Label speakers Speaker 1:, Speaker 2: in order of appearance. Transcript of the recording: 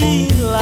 Speaker 1: Lilo